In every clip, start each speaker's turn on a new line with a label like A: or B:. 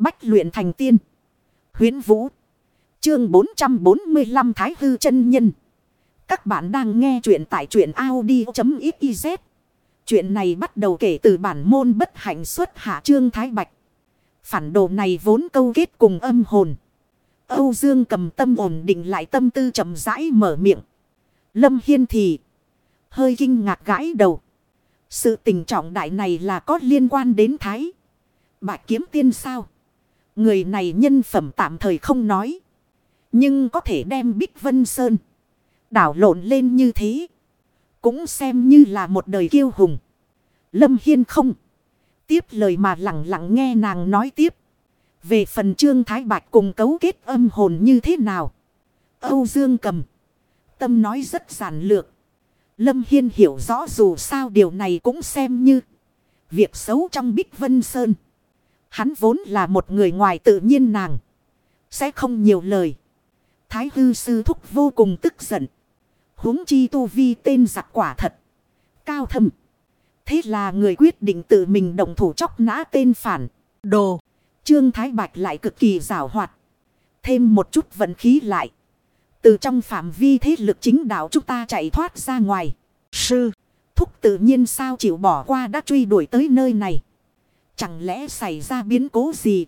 A: Bách luyện thành tiên. Huyến Vũ. Chương 445 Thái Hư chân Nhân. Các bạn đang nghe truyện tại truyện Audi.xyz. Chuyện này bắt đầu kể từ bản môn bất hạnh xuất hạ Trương Thái Bạch. Phản đồ này vốn câu kết cùng âm hồn. Âu Dương cầm tâm ổn định lại tâm tư chậm rãi mở miệng. Lâm Hiên thì hơi kinh ngạc gãi đầu. Sự tình trọng đại này là có liên quan đến Thái. Bạch kiếm tiên sao? Người này nhân phẩm tạm thời không nói. Nhưng có thể đem Bích Vân Sơn. Đảo lộn lên như thế. Cũng xem như là một đời kiêu hùng. Lâm Hiên không. Tiếp lời mà lặng lặng nghe nàng nói tiếp. Về phần Trương Thái Bạch cùng cấu kết âm hồn như thế nào? Âu Dương cầm. Tâm nói rất giản lược. Lâm Hiên hiểu rõ dù sao điều này cũng xem như. Việc xấu trong Bích Vân Sơn. Hắn vốn là một người ngoài tự nhiên nàng. Sẽ không nhiều lời. Thái hư sư thúc vô cùng tức giận. huống chi tu vi tên giặc quả thật. Cao thâm. Thế là người quyết định tự mình động thủ chóc nã tên phản. Đồ. Trương Thái Bạch lại cực kỳ rào hoạt. Thêm một chút vận khí lại. Từ trong phạm vi thế lực chính đạo chúng ta chạy thoát ra ngoài. Sư. Thúc tự nhiên sao chịu bỏ qua đã truy đuổi tới nơi này. Chẳng lẽ xảy ra biến cố gì?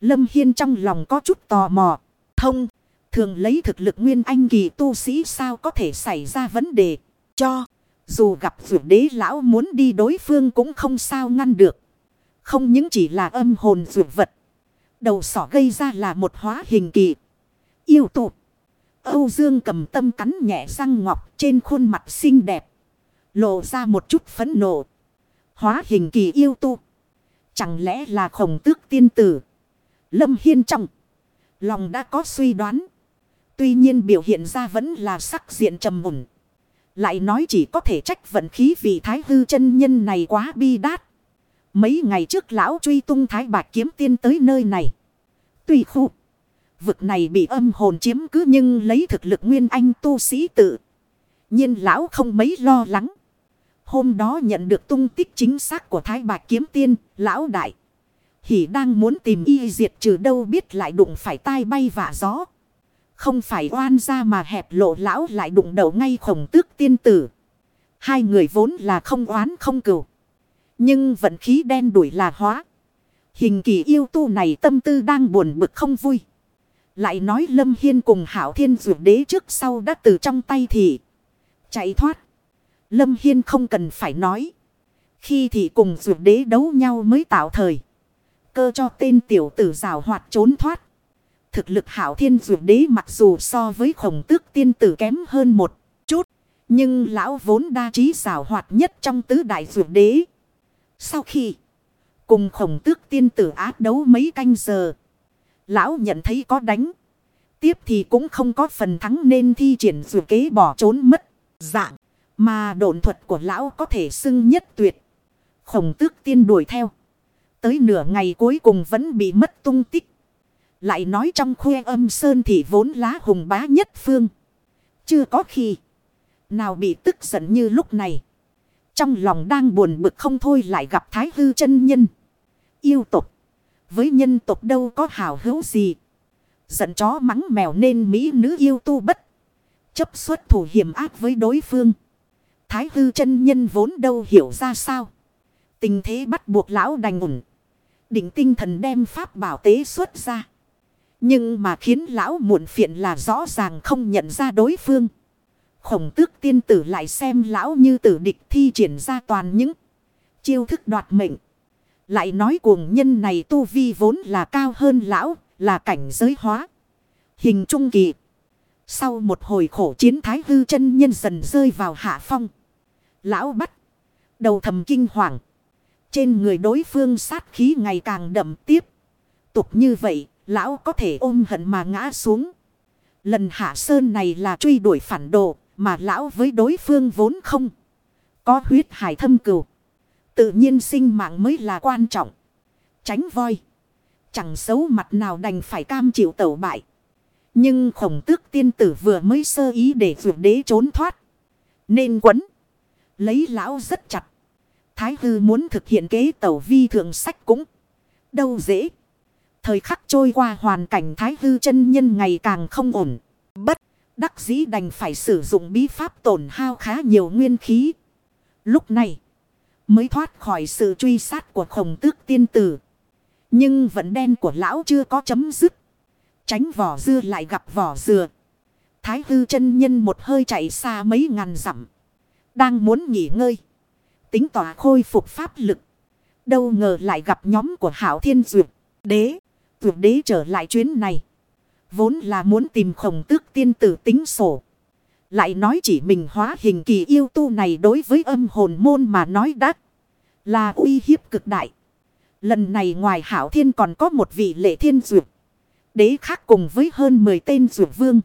A: Lâm Hiên trong lòng có chút tò mò. Thông. Thường lấy thực lực nguyên anh kỳ tu sĩ sao có thể xảy ra vấn đề. Cho. Dù gặp vượt đế lão muốn đi đối phương cũng không sao ngăn được. Không những chỉ là âm hồn vượt vật. Đầu sỏ gây ra là một hóa hình kỳ. Yêu tụ. Âu Dương cầm tâm cắn nhẹ răng ngọc trên khuôn mặt xinh đẹp. Lộ ra một chút phấn nộ. Hóa hình kỳ yêu tu. Chẳng lẽ là khổng tước tiên tử. Lâm Hiên trong. Lòng đã có suy đoán. Tuy nhiên biểu hiện ra vẫn là sắc diện trầm mùn. Lại nói chỉ có thể trách vận khí vì thái hư chân nhân này quá bi đát. Mấy ngày trước lão truy tung thái bạc kiếm tiên tới nơi này. Tuy khu. Vực này bị âm hồn chiếm cứ nhưng lấy thực lực nguyên anh tu sĩ tự. nhiên lão không mấy lo lắng. Hôm đó nhận được tung tích chính xác của thái bạc kiếm tiên, lão đại. Hỉ đang muốn tìm y diệt trừ đâu biết lại đụng phải tai bay vả gió. Không phải oan ra mà hẹp lộ lão lại đụng đầu ngay khổng tước tiên tử. Hai người vốn là không oán không cừu. Nhưng vận khí đen đuổi là hóa. Hình kỳ yêu tu này tâm tư đang buồn bực không vui. Lại nói Lâm Hiên cùng Hảo Thiên Dược Đế trước sau đã từ trong tay thì chạy thoát. Lâm Hiên không cần phải nói. Khi thì cùng Dược Đế đấu nhau mới tạo thời. Cơ cho tên tiểu tử rào hoạt trốn thoát. Thực lực Hảo Thiên Dược Đế mặc dù so với khổng tước tiên tử kém hơn một chút. Nhưng lão vốn đa trí rào hoạt nhất trong tứ đại Dược Đế. Sau khi cùng khổng tước tiên tử ác đấu mấy canh giờ. Lão nhận thấy có đánh. Tiếp thì cũng không có phần thắng nên thi triển dù kế bỏ trốn mất. Dạng. Mà độn thuật của lão có thể xưng nhất tuyệt. Khổng tước tiên đuổi theo. Tới nửa ngày cuối cùng vẫn bị mất tung tích. Lại nói trong khuê âm sơn thì vốn lá hùng bá nhất phương. Chưa có khi. Nào bị tức giận như lúc này. Trong lòng đang buồn bực không thôi lại gặp thái hư chân nhân. Yêu tục. Với nhân tộc đâu có hào hữu gì. Giận chó mắng mèo nên Mỹ nữ yêu tu bất. Chấp xuất thủ hiểm ác với đối phương. Thái hư chân nhân vốn đâu hiểu ra sao. Tình thế bắt buộc lão đành ủng. Định tinh thần đem pháp bảo tế xuất ra. Nhưng mà khiến lão muộn phiền là rõ ràng không nhận ra đối phương. Khổng tước tiên tử lại xem lão như tử địch thi triển ra toàn những chiêu thức đoạt mệnh. Lại nói cuồng nhân này tu vi vốn là cao hơn lão, là cảnh giới hóa. Hình trung kỳ. Sau một hồi khổ chiến thái hư chân nhân dần rơi vào hạ phong. Lão bắt. Đầu thầm kinh hoàng. Trên người đối phương sát khí ngày càng đậm tiếp. Tục như vậy, lão có thể ôm hận mà ngã xuống. Lần hạ sơn này là truy đuổi phản đồ, mà lão với đối phương vốn không. Có huyết hải thâm cừu. Tự nhiên sinh mạng mới là quan trọng. Tránh voi. Chẳng xấu mặt nào đành phải cam chịu tẩu bại. Nhưng khổng tước tiên tử vừa mới sơ ý để vượt đế trốn thoát. Nên quấn. Lấy lão rất chặt. Thái hư muốn thực hiện kế tẩu vi thượng sách cũng đâu dễ. Thời khắc trôi qua hoàn cảnh thái hư chân nhân ngày càng không ổn. Bất đắc dĩ đành phải sử dụng bí pháp tổn hao khá nhiều nguyên khí. Lúc này mới thoát khỏi sự truy sát của khổng tước tiên tử. Nhưng vận đen của lão chưa có chấm dứt. Tránh vỏ dưa lại gặp vỏ dừa. Thái hư chân nhân một hơi chạy xa mấy ngàn dặm. Đang muốn nghỉ ngơi. Tính tỏa khôi phục pháp lực. Đâu ngờ lại gặp nhóm của Hảo Thiên Duyệt. Đế. Duyệt đế trở lại chuyến này. Vốn là muốn tìm khổng tước tiên tử tính sổ. Lại nói chỉ mình hóa hình kỳ yêu tu này đối với âm hồn môn mà nói đắt. Là uy hiếp cực đại. Lần này ngoài hảo thiên còn có một vị lệ thiên duyệt. Đế khác cùng với hơn 10 tên duyệt vương.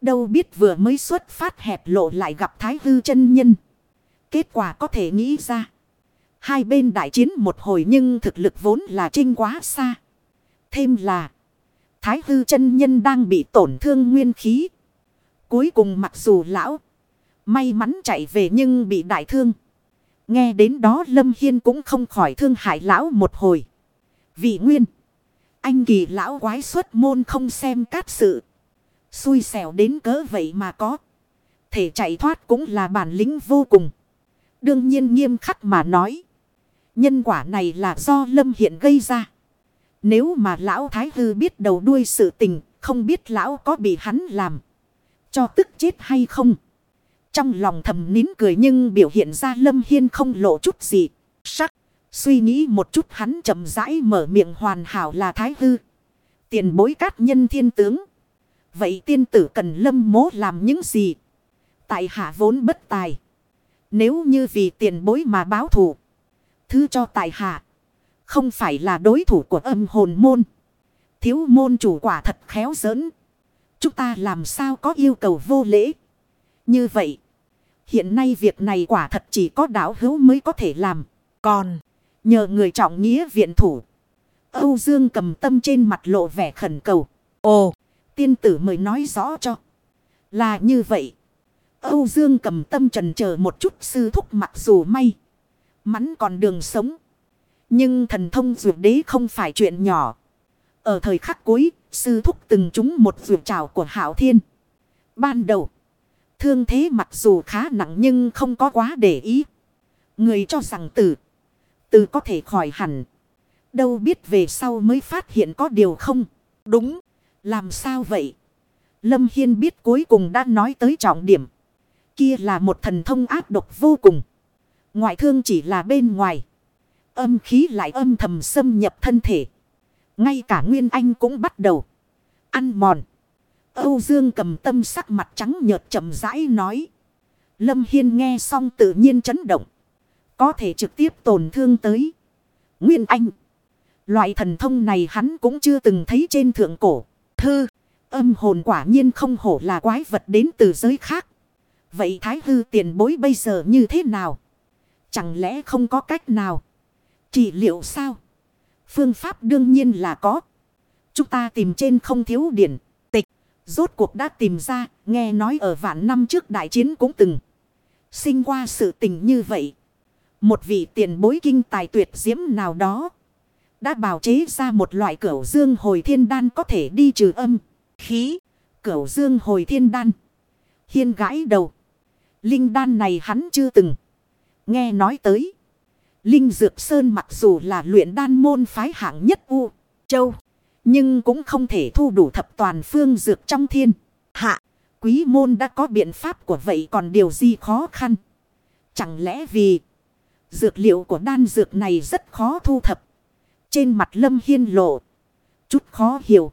A: Đâu biết vừa mới xuất phát hẹp lộ lại gặp thái hư chân nhân. Kết quả có thể nghĩ ra. Hai bên đại chiến một hồi nhưng thực lực vốn là trinh quá xa. Thêm là. Thái hư chân nhân đang bị tổn thương nguyên khí. Cuối cùng mặc dù lão. May mắn chạy về nhưng bị đại thương. Nghe đến đó Lâm Hiên cũng không khỏi thương hại lão một hồi. Vị nguyên. Anh kỳ lão quái xuất môn không xem cát sự. Xui xẻo đến cỡ vậy mà có. Thể chạy thoát cũng là bản lĩnh vô cùng. Đương nhiên nghiêm khắc mà nói. Nhân quả này là do Lâm Hiện gây ra. Nếu mà lão Thái Hư biết đầu đuôi sự tình, không biết lão có bị hắn làm. Cho tức chết hay không. Trong lòng thầm nín cười nhưng biểu hiện ra Lâm Hiên không lộ chút gì. Sắc. Suy nghĩ một chút hắn chậm rãi mở miệng hoàn hảo là Thái Hư. Tiền bối cát nhân thiên tướng. Vậy tiên tử cần lâm mố làm những gì? Tại hạ vốn bất tài. Nếu như vì tiền bối mà báo thù. Thứ cho tại hạ. Không phải là đối thủ của âm hồn môn. Thiếu môn chủ quả thật khéo giỡn. Chúng ta làm sao có yêu cầu vô lễ. Như vậy. Hiện nay việc này quả thật chỉ có đảo hữu mới có thể làm. Còn. Nhờ người trọng nghĩa viện thủ. Âu Dương cầm tâm trên mặt lộ vẻ khẩn cầu. Ồ. Tiên tử mới nói rõ cho. Là như vậy. Âu Dương cầm tâm trần chờ một chút sư thúc mặc dù may. Mắn còn đường sống. Nhưng thần thông dược đế không phải chuyện nhỏ. Ở thời khắc cuối, sư thúc từng trúng một dược trào của Hảo Thiên. Ban đầu, thương thế mặc dù khá nặng nhưng không có quá để ý. Người cho rằng tử, tử có thể khỏi hẳn. Đâu biết về sau mới phát hiện có điều không. Đúng, làm sao vậy? Lâm Hiên biết cuối cùng đã nói tới trọng điểm. Kia là một thần thông áp độc vô cùng. Ngoại thương chỉ là bên ngoài. Âm khí lại âm thầm xâm nhập thân thể. Ngay cả Nguyên Anh cũng bắt đầu. Ăn mòn. Âu Dương cầm tâm sắc mặt trắng nhợt chậm rãi nói. Lâm Hiên nghe xong tự nhiên chấn động. Có thể trực tiếp tổn thương tới. Nguyên Anh. Loại thần thông này hắn cũng chưa từng thấy trên thượng cổ. Thư. Âm hồn quả nhiên không hổ là quái vật đến từ giới khác. Vậy thái hư tiền bối bây giờ như thế nào? Chẳng lẽ không có cách nào? chỉ liệu sao? Phương pháp đương nhiên là có. Chúng ta tìm trên không thiếu điển. Tịch. Rốt cuộc đã tìm ra. Nghe nói ở vạn năm trước đại chiến cũng từng. Sinh qua sự tình như vậy. Một vị tiền bối kinh tài tuyệt diễm nào đó. Đã bào chế ra một loại cửu dương hồi thiên đan có thể đi trừ âm. Khí. Cửu dương hồi thiên đan. Hiên gãi đầu. Linh đan này hắn chưa từng. Nghe nói tới. Linh Dược Sơn mặc dù là luyện đan môn phái hạng nhất U, Châu. Nhưng cũng không thể thu đủ thập toàn phương dược trong thiên. Hạ, quý môn đã có biện pháp của vậy còn điều gì khó khăn. Chẳng lẽ vì dược liệu của đan dược này rất khó thu thập. Trên mặt lâm hiên lộ. Chút khó hiểu.